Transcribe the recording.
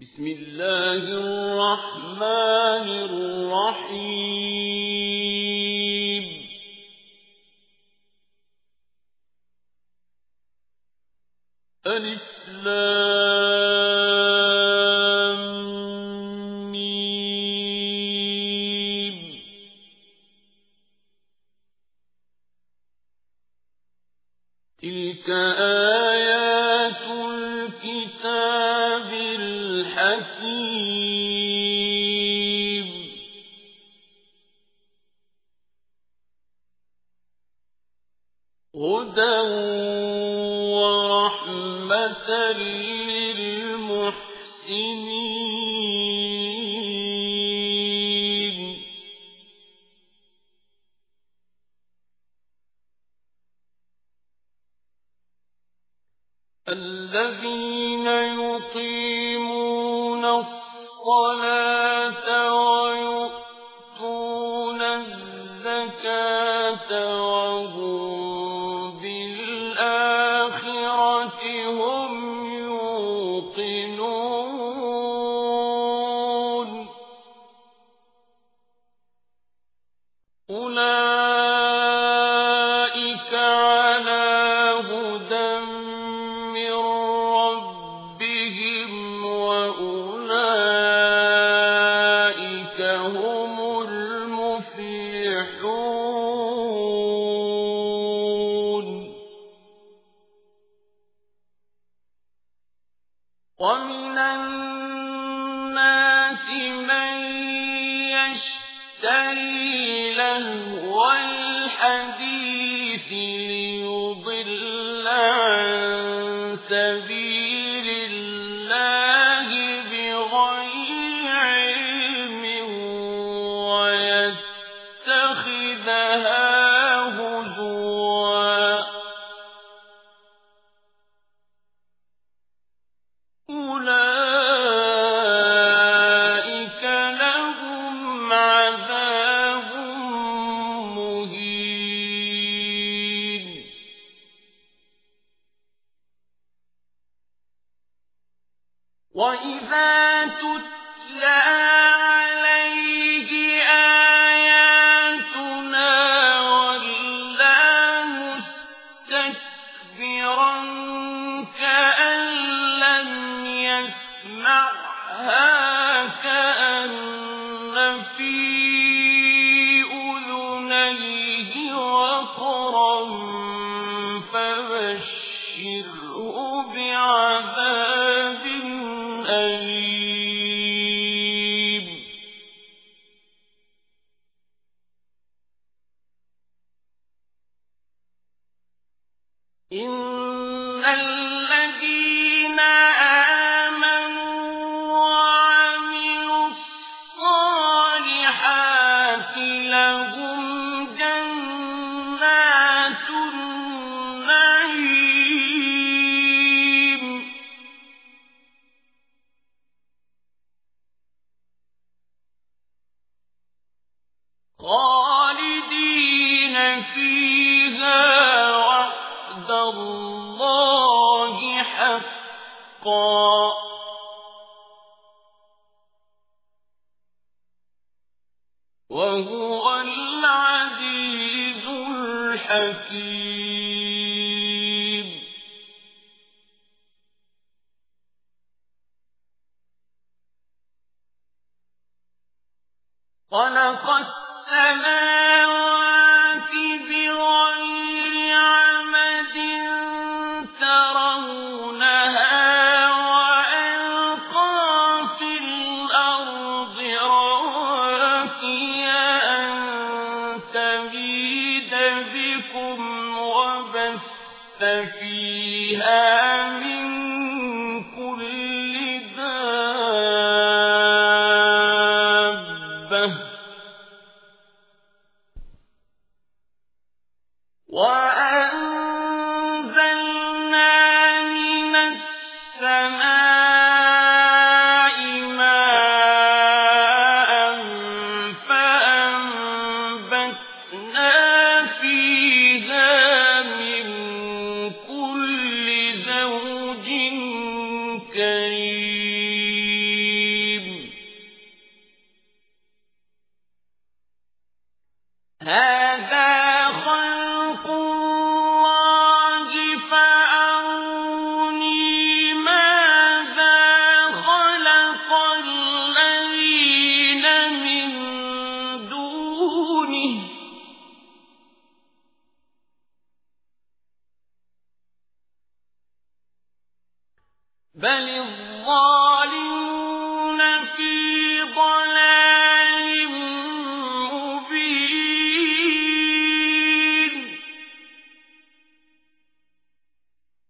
بسم الله الرحمن الرحيم. الإسلام ميم. تلك آيات الحكيم هدى ورحمة للمحسنين. الذين يقيمون الصلاة ويؤتون الزكاة وهم بالآخرة هم يوقنون. أولئك الناس من يشتري لهو الحديث ليضل عن سبيل وإذا تتلى عليه آياتنا ولى مستكبرا كأن لم يسمعها وهو العزيز الحكيم. خلق السماوات وَبَثَّ فِيهَا مِن كُلِّ دَابَّةٍ بل الظالمون في ضلال